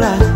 alright.